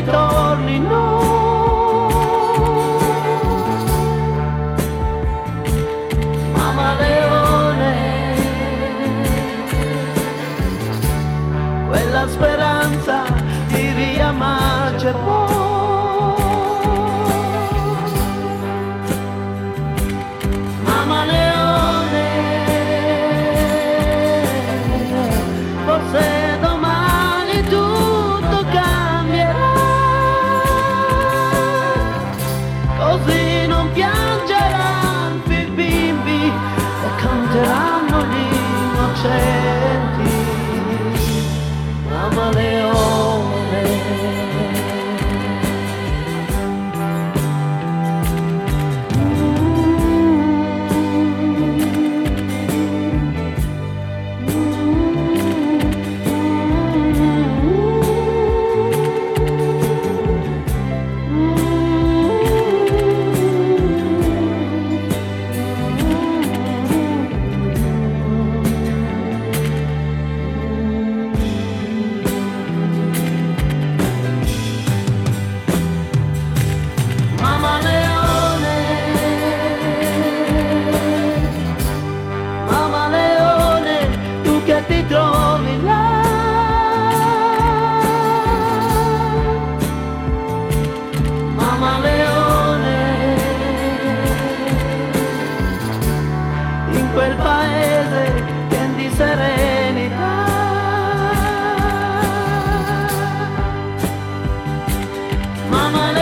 ritornino. Mamma Leone, quella speranza ti riamarci poi. quel paese che è di serenità. Mamma